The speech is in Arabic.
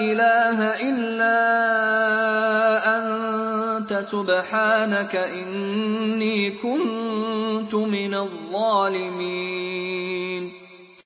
إله إلا أنت سبحانك إني كنت من الظالمين.